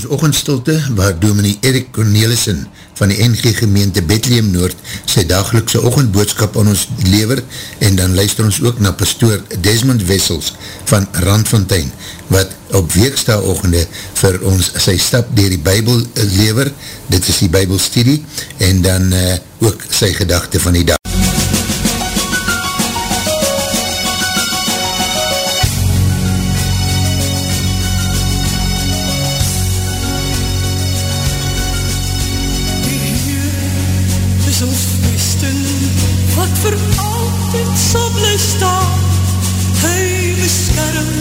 ons ochendstilte waar dominee Erik Cornelissen van die NG gemeente Bethlehem Noord sy dagelikse ochendboodskap aan ons lever en dan luister ons ook na pastoor Desmond Wessels van Randfontein wat op weeksta ochende vir ons sy stap dier die bybel lever, dit is die bybelstudie en dan uh, ook sy gedachte van die dag. seisoensfeesten wat vir altyd sal bly staan. Hy beskerm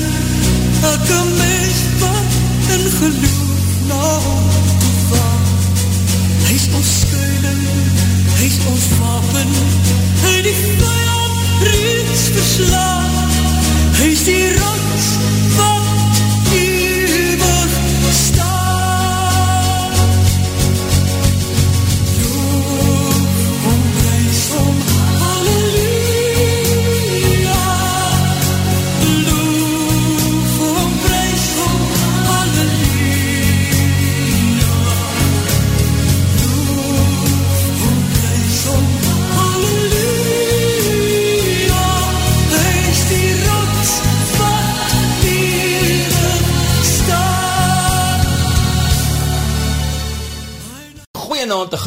elke mens wat in geloof na hom toe vaar hy is ons skuiling hy is ons wapen hy die vijand reeds verslaan. Hy is die rots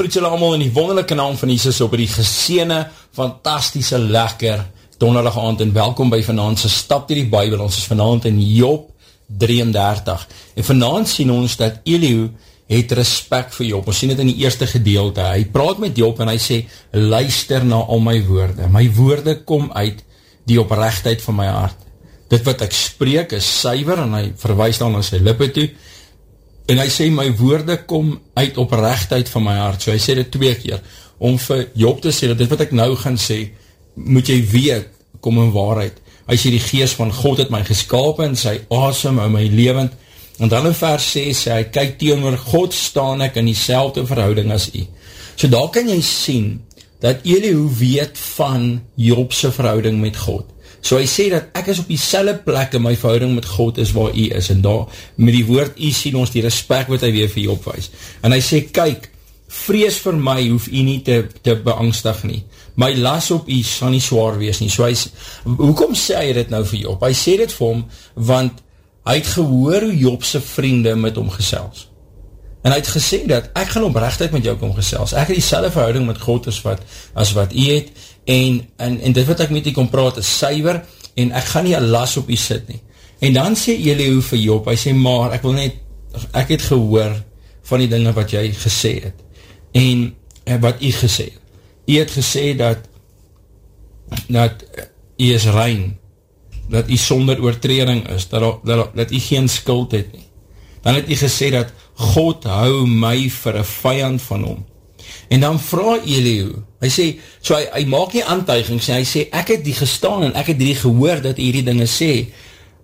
groet julle allemaal in die wonderlijke naam van Jesus op die geseene, fantastische, lekker donderlige aand en welkom by vanavondse stap die die bybel, ons is vanavond in Job 33 en vanavond sien ons dat Elihu het respect vir Job, ons sien het in die eerste gedeelte, hy praat met Job en hy sê, luister na al my woorde, my woorde kom uit die oprechtheid van my hart, dit wat ek spreek is syver en hy verwijs dan na sy lippe toe en hy sê, my woorde kom uit oprechtheid van my hart, so hy sê dit twee keer, om vir Job te sê, dat dit wat ek nou gaan sê, moet jy weet, kom in waarheid, hy sê die geest van God het my geskapen, sy awesome, hou my levend, en dan in vers 6 sê hy, kyk teenoor God staan ek in die selfde verhouding as hy, so daar kan jy sien, dat Elihu weet van Jobse verhouding met God, So hy sê dat ek is op die selle plek in my verhouding met God is waar hy is. En daar, met die woord hy sien ons die respect wat hy weer vir hy opwijs. En hy sê, kyk, vrees vir my hoef hy nie te, te beangstig nie. My las op hy sal nie zwaar wees nie. So hy, hoekom sê hy dit nou vir Job? Hy sê dit vir hom, want hy het gehoor hoe Jobse vriende met hom gesels. En hy het gesê dat, ek gaan oprechtheid met jou kom gesels. Ek het die selle verhouding met God as wat, as wat hy het, en, en, en dit wat ek met die kom praat is syver, en ek gaan nie een las op jy sit nie. En dan sê Elihu vir Job, hy sê, maar ek wil net, ek het gehoor van die dinge wat jy gesê het, en, en wat jy gesê het. Jy het gesê dat, dat jy is rein, dat jy sonder oortreding is, dat, dat, dat jy geen skuld het nie. Dan het jy gesê dat God hou my vir een vijand van hom. En dan vraag Elihu, hy sê, so hy, hy maak nie aantuigings, hy sê, ek het die gestaan en ek het die gehoor dat hy die dinge sê.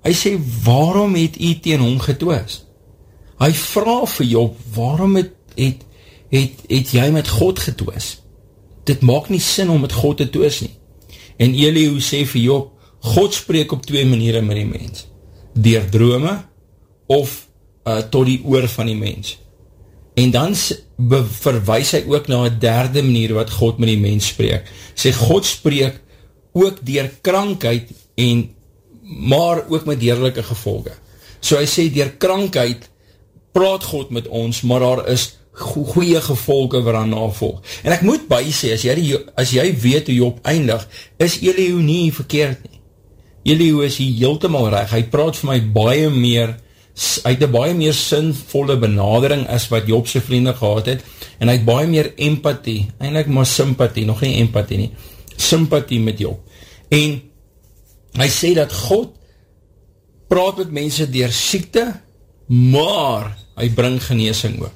Hy sê, waarom het hy teen hom getoos? Hy vraag vir Job, waarom het, het, het, het jy met God getoos? Dit maak nie sin om met God te toos nie. En Elihu sê vir Job, God spreek op twee maniere met die mens. Door drome of uh, tot die oor van die mens. En dan verwijs hy ook na een derde manier wat God met die mens spreek. Sê God spreek ook dier krankheid en maar ook met deerlijke gevolge. So hy sê dier krankheid praat God met ons, maar daar is goeie gevolge waar aan navolg. En ek moet by sê, as jy, as jy weet hoe jy opeindig, is Elihu nie verkeerd nie. Elihu is hier heeltemaal reg, hy praat vir my baie meer hy het een baie meer sinvolle benadering as wat Jobse vrienden gehad het, en hy het baie meer empathie, eindelijk maar sympathie, nog geen empathie nie, sympathie met Job. En hy sê dat God praat met mense dier siekte, maar hy bring geneesing ook.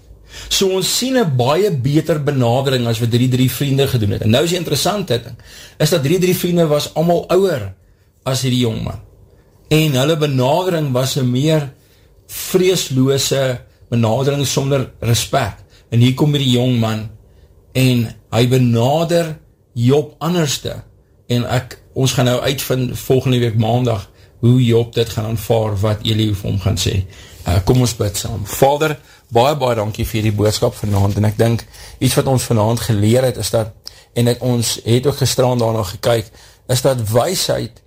So ons sien een baie beter benadering as wat die drie vrienden gedoen het. En nou is die interessante ding, is dat die drie vrienden was allemaal ouwer as die jongman. En hulle benadering was een meer vreesloose benadering sonder respect. En hier kom die jong man en hy benader Job anderste. En ek, ons gaan nou uitvind volgende week maandag hoe Job dit gaan aanvaar wat Elihu vir hom gaan sê. Uh, kom ons bid saam. Vader, baie, baie dankie vir die boodskap vanavond, en ek dink, iets wat ons vanavond geleer het, is dat, en het ons het ook gestrand daarna gekyk, is dat weisheid,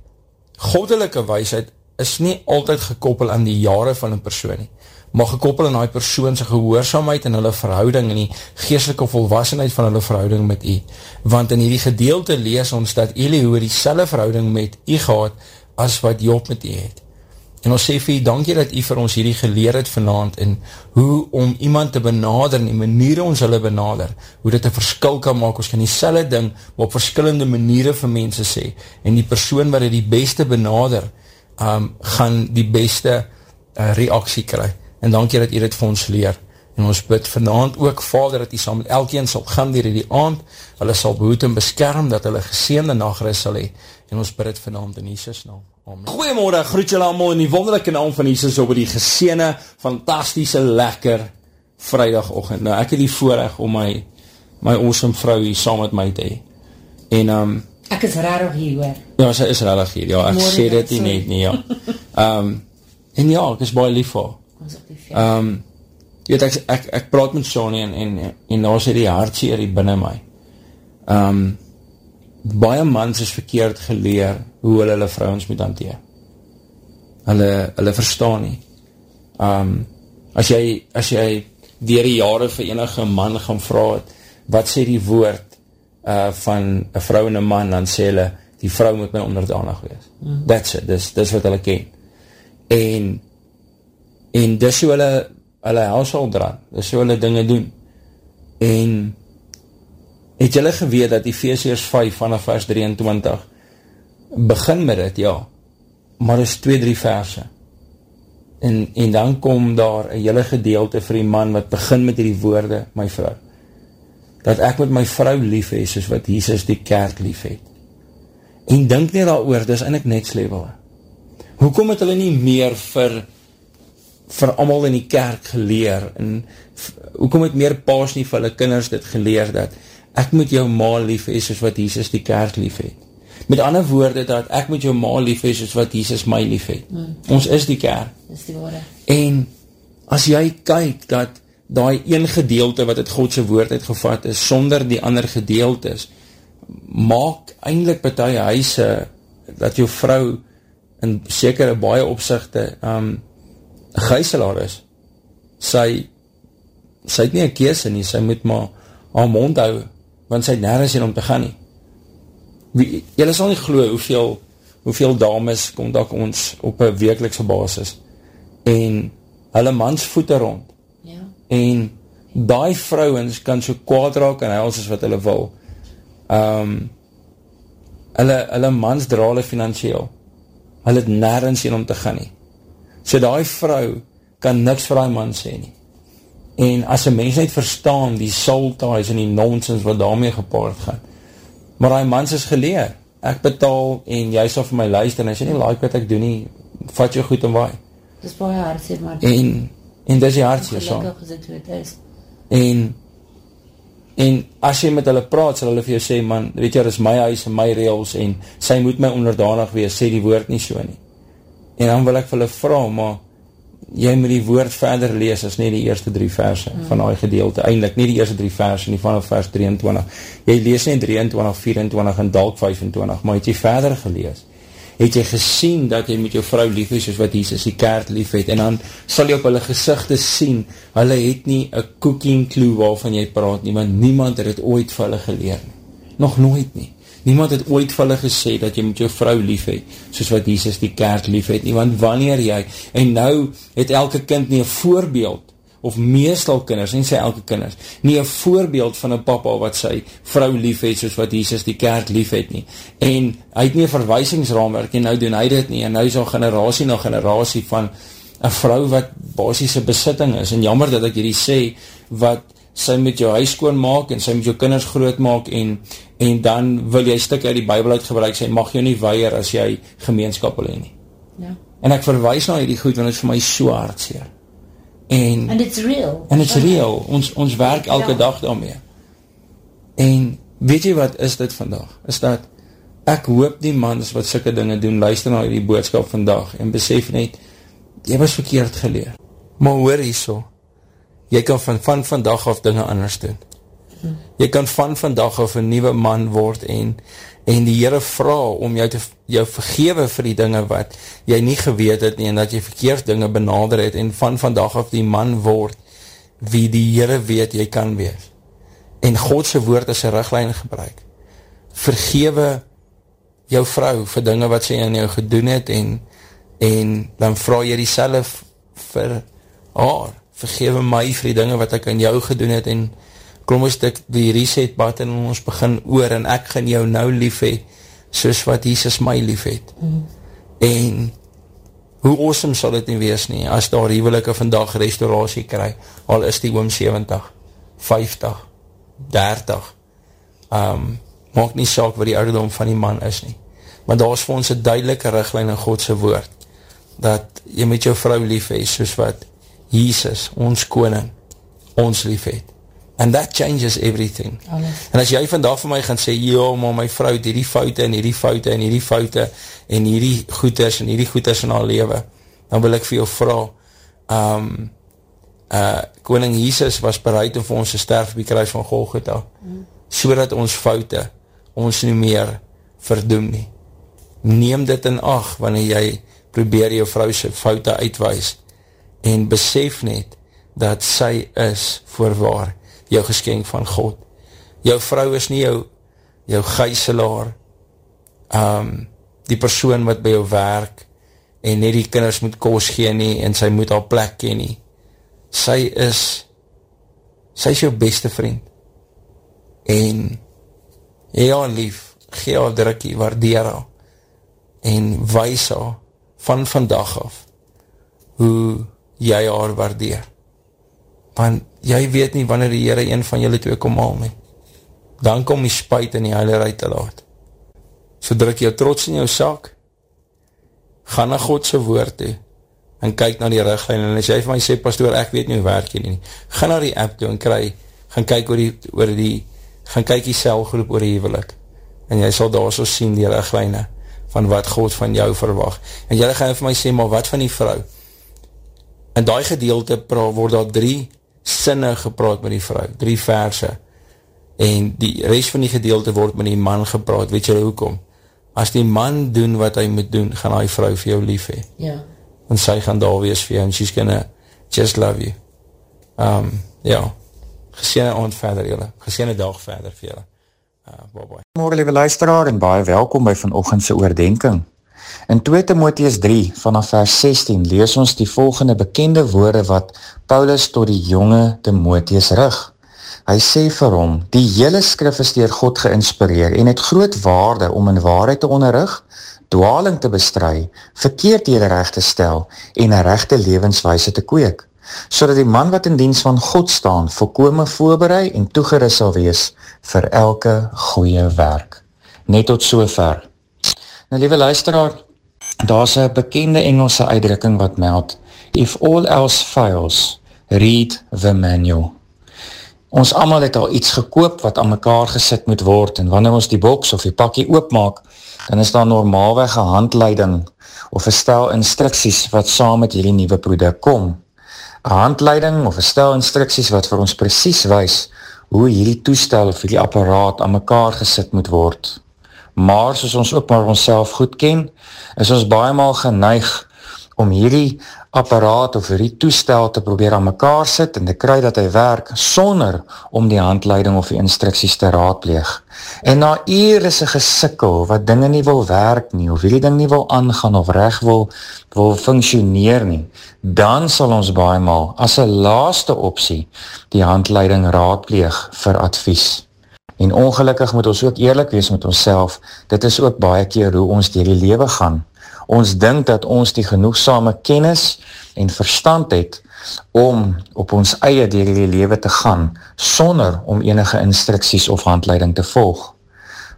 goddelike weisheid, is nie altyd gekoppel aan die jare van een persoon nie, maar gekoppel aan die persoon sy gehoorzaamheid en hulle verhouding en die geestelike volwassenheid van hulle verhouding met u. Want in die gedeelte lees ons dat Elihu die selle verhouding met u gehad as wat Job met u het. En ons sê vir u, dankie dat u vir ons hierdie geleer het vanavond en hoe om iemand te benader en die maniere ons hulle benader, hoe dit een verskil kan maak, ons kan die selle ding op verskillende maniere vir mense sê en die persoon wat het die beste benader, um, gaan die beste uh, reaksie kry. En dankie dat u dit vir ons leer. En ons bid vanavond ook, Vader, dat u saam met elkeen sal gaan dier die aand, hulle sal behoed en beskerm, dat hulle geseende nageris sal hee. En ons bid het vanavond in Jesus naam. Goeiemorgen, groet julle allemaal in die wonderlijke naam van Jesus op die geseene, fantastische, lekker vrijdagochtend. Nou, ek het die voorrecht om my, my awesome vrou hier saam met my te hee. En, um, ek is rarig hier, hoor. Ja, sy is rarig hier, ja, ek Morgen, sê dit nie net nie, ja. Um, en ja, ek is baie lief vir. Um, weet, ek, ek, ek praat met Sonny en, en, en daar sê die hartseer hier binnen my. Um, baie mans is verkeerd geleer hoe hulle hulle vrouwens moet hanteer. Hulle, hulle verstaan nie. Um, as jy, as jy dier die jare vir enige man gaan vraag, wat sê die woord uh, van een vrou en een man, dan sê hulle, die vrou moet my onderdanig wees. Mm. That's it, dis, dis wat hulle ken. En, en dis hoe hulle, hulle helsel dran, dis hoe hulle dinge doen. En, Het julle geweet dat Ephesians 5 vanaf vers 23 begin met het, ja, maar is 2-3 verse. En, en dan kom daar een hele gedeelte vir die man wat begin met die woorde, my vrou. Dat ek met my vrou lief hees, soos wat Jesus die kerk lief het. En denk nie daar oor, dis eindelijk next level. Hoekom het hulle nie meer vir vir allemaal in die kerk geleer en hoekom het meer paas nie vir hulle kinders dit geleer dat ek moet jou ma lief hee soos wat Jesus die kerk lief het. Met ander woorde dat ek moet jou ma lief hee soos wat Jesus my lief het. Hmm. Ons is die kerk. Is die woorde. En as jy kyk dat die een gedeelte wat het Godse woord het gevat is, sonder die ander gedeeltes, maak eindelijk betuie huise dat jou vrou in sekere baie opzichte um, geiselaar is. Sy, sy het nie een kees nie, sy moet maar haar mond hou want sy het nergens in om te gaan nie. Wie, jylle sal nie geloof hoeveel, hoeveel dames kontak ons op een wekelikse basis en hulle mans voete rond. En die vrouwens kan so kwaad raak en huils as wat hulle wil. Um, hulle, hulle mans dra hulle financieel. Hulle het nergens in om te gaan nie. So die vrou kan niks vir die man sê nie. En as een mens net verstaan die soul ties en die nonsens wat daarmee gepaard gaan, maar die mans is geleer, ek betaal en jy sal vir my luister en as jy nie like wat ek doen nie, vat jy goed en waai. Dis baie hartseer, maar en, en dis die hartseer is. En, en as jy met hulle praat, sal hulle vir jou sê, man, weet jy, dit is my huis en my reels en sy moet my onderdanig wees, sê die woord nie so nie. En dan wil ek vir hulle vraag, maar jy moet die woord verder lees as nie die eerste drie verse mm. van die gedeelte, eindelijk nie die eerste drie verse nie vanaf vers 23, jy lees nie 23, 24 en dalk 25 maar het jy verder gelees het jy gesien dat jy met jou vrou lief is soos wat Jesus die kaart lief het en dan sal jy op hulle gezichte sien hulle het nie een cooking clue waarvan jy praat nie, want niemand het het ooit vir hulle geleer nie, nog nooit nie. Niemand het ooit vir hulle gesê dat jy met jou vrou lief het, soos wat Jesus die kerk lief het nie, want wanneer jy, en nou het elke kind nie een voorbeeld, of meestal kinders, en sê elke kinders, nie een voorbeeld van een papa wat sy vrou lief het, soos wat Jesus die kerk lief het nie. En hy het nie een verwijsingsraamwerk, en nou doen hy dit nie, en nou is al generatie na generatie van een vrou wat basisse besitting is, en jammer dat ek hierdie sê, wat sy met jou huis skoon maak en sy met jou kinders groot maak en, en dan wil jy stik uit die bybel uitgebruik, sy mag jou nie weier as jy gemeenskap wil heen nie. Ja. En ek verwijs na die goed, want het is vir my so hartseer. En, and it's real. And it's real. Ons, ons werk elke ja. dag daarmee. En weet jy wat is dit vandag? Is dat ek hoop die mans wat sikke dinge doen, luister na die boodskap vandag en besef net, jy was verkeerd geleer. Maar hoor hier so, jy kan van, van vandag af dinge anders doen. Jy kan van vandag af een nieuwe man word en, en die Heere vraag om jou te jou vergewe vir die dinge wat jy nie geweet het nie en dat jy verkeerd dinge benader het en van vandag af die man word wie die Heere weet jy kan wees. En Godse woord is een richtlijn gebruik. Vergewe jou vrou vir dinge wat sy in jou gedoen het en, en dan vraag jy die self vir haar. Vergewe my vir die dinge wat ek in jou gedoen het en kom ons dik die reset button en ons begin oor en ek gaan jou nou lief hee soos wat Jesus my lief het. Mm. En hoe awesome sal dit nie wees nie as daar huwelike vandag restauratie kry, al is die oom 70, 50, 30, um, maak nie saak wat die ouderdom van die man is nie. Maar daar is vir ons een duidelike richtlijn in Godse woord, dat jy met jou vrou lief hee, soos wat Jesus, ons koning, ons lief het. And that changes everything. Alles. En as jy vandag vir my gaan sê, ja, maar my vrou het hierdie foute en hierdie foute en hierdie foute en hierdie goeders en hierdie goeders in haar leven, dan wil ek vir jou vraag, um, uh, koning Jesus was bereid om vir ons te sterf op die kruis van Golgotha, mm. so dat ons foute ons nie meer verdoem nie. Neem dit in acht wanneer jy probeer jou vrou sy foute uitwijs en besef net dat sy is voorwaar jou geskenk van God. Jou vrou is nie jou, jou geiselaar, um, die persoon wat by jou werk, en net die kinders moet koos gee nie, en sy moet al plek ken nie. Sy is, sy is jou beste vriend. En, hee haar lief, gee haar drukkie, waardeer haar, en wees haar, van vandag af, hoe jy haar waardeer. Want, jy weet nie wanneer die Heere een van julle twee kom haal nie. Dan kom die spuit in die heilerij te laat. So druk jou trots in jou sak, ga na Godse woord toe, en kyk na die riglijn, en as jy vir my sê, pastoor, ek weet nie hoe werk jy nie, ga na die app toe en kry, gaan kyk oor die, oor die gaan kyk die selgroep oor die hevelik, en jy sal daar so sien die riglijn, van wat God van jou verwag, en jy gaan vir my sê, maar wat van die vrou? In die gedeelte word daar drie sinne gepraat met die vrou, drie verse, en die rest van die gedeelte word met die man gepraat, weet jy hoekom? As die man doen wat hy moet doen, gaan hy vrou vir jou lief hee. Ja. En sy gaan daar wees vir jou, en she's gonna just love you. Um, ja, gesiene aand verder jylle, gesiene dag verder vir jylle. Uh, bye bye. Morgen lieve luisteraar, en baie welkom by vanochtendse oordenking. In 2 Timotheus 3 vanaf vers 16 lees ons die volgende bekende woorde wat Paulus tot die jonge Timotheus rig. Hy sê vir hom, die hele skrif is dier God geinspireer en het groot waarde om in waarheid te onderrig, dwaling te bestry, verkeerd hier recht te stel en een rechte levenswijse te kweek, so die man wat in dienst van God staan volkome voorbereid en toegeris sal wees vir elke goeie werk. Net tot so ver. Nou, lieve luisteraar, daar is een bekende Engelse uitdrukking wat meld, if all else fails, read the manual. Ons allemaal het al iets gekoop wat aan mekaar gesit moet word, en wanneer ons die boks of die pakkie oopmaak, dan is daar normaalweg een handleiding of een stel instructies wat saam met hierdie nieuwe product kom. Een handleiding of een stel instructies wat vir ons precies wees hoe hierdie toestel of hierdie apparaat aan mekaar gesit moet word maar soos ons ook maar ons goed ken, is ons baie maal geneig om hierdie apparaat of hierdie toestel te probeer aan mekaar sit en te kry dat hy werk sonder om die handleiding of die instructies te raadpleeg. En na eer is een gesikkel wat dinge nie wil werk nie of hierdie ding nie wil aangaan of recht wil, wil functioneer nie, dan sal ons baie maal as een laaste optie die handleiding raadpleeg vir advies. En ongelukkig moet ons ook eerlijk wees met ons self, dit is ook baie keer hoe ons dier die lewe gaan. Ons dink dat ons die genoegsame kennis en verstand het om op ons eie dier die lewe te gaan, sonder om enige instructies of handleiding te volg.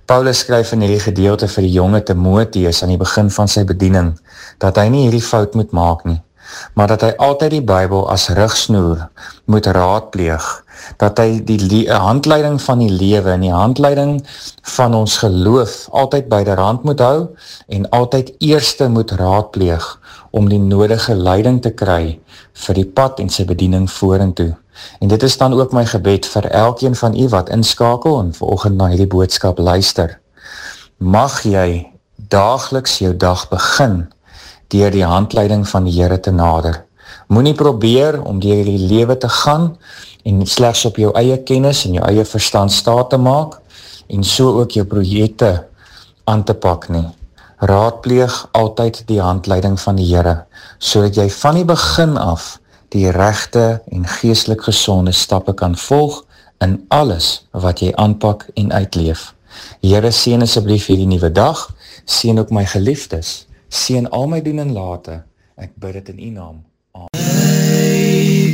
Paulus skryf in die gedeelte vir die jonge Timotheus aan die begin van sy bediening, dat hy nie hierdie fout moet maak nie, maar dat hy altyd die Bijbel as rugsnoer moet raadpleeg dat hy die handleiding van die lewe en die handleiding van ons geloof altyd by die rand moet hou en altyd eerste moet raadpleeg om die nodige leiding te kry vir die pad en sy bediening vorentoe. En dit is dan ook my gebed vir elkeen van u wat inskakel en vanoggend na hierdie boodskap luister. Mag jy daagliks jou dag begin deur die handleiding van die Here te nader. Moenie probeer om deur die lewe te gaan en slegs op jou eie kennis en jou eie verstand staat te maak en so ook jou projekte aan te pak nie. Raadpleeg altyd die handleiding van die Here sodat jy van die begin af die regte en geestelik gesonde stappe kan volg in alles wat jy aanpak en uitleef. Here seën asseblief hierdie nuwe dag, seën ook my geliefdes, seën al my doen en late. Ek bid dit in U naam.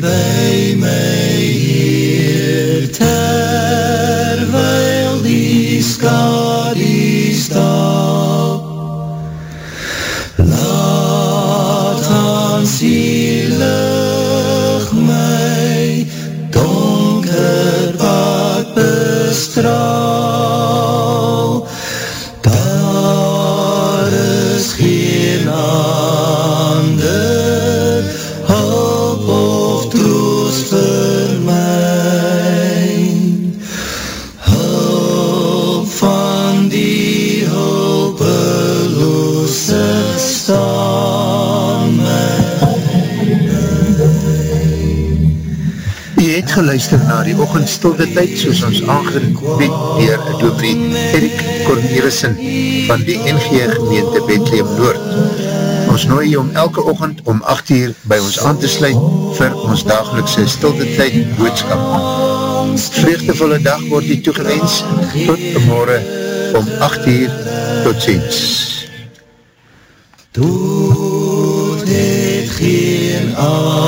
By my hier terwyl die skadu stap. Laat ons hier straal het geluister na die ochendstilde tyd soos ons aangebied dier Dominee Erik Cornelissen van die NG gemeente Bethlehem Noord. Ons nooi jy om elke ochend om 8 uur by ons aan te sluit vir ons dagelikse stilde tyd boodskap. Vreugdevolle dag word die toegewens tot morgen om 8 uur tot ziens. Dood het geen angel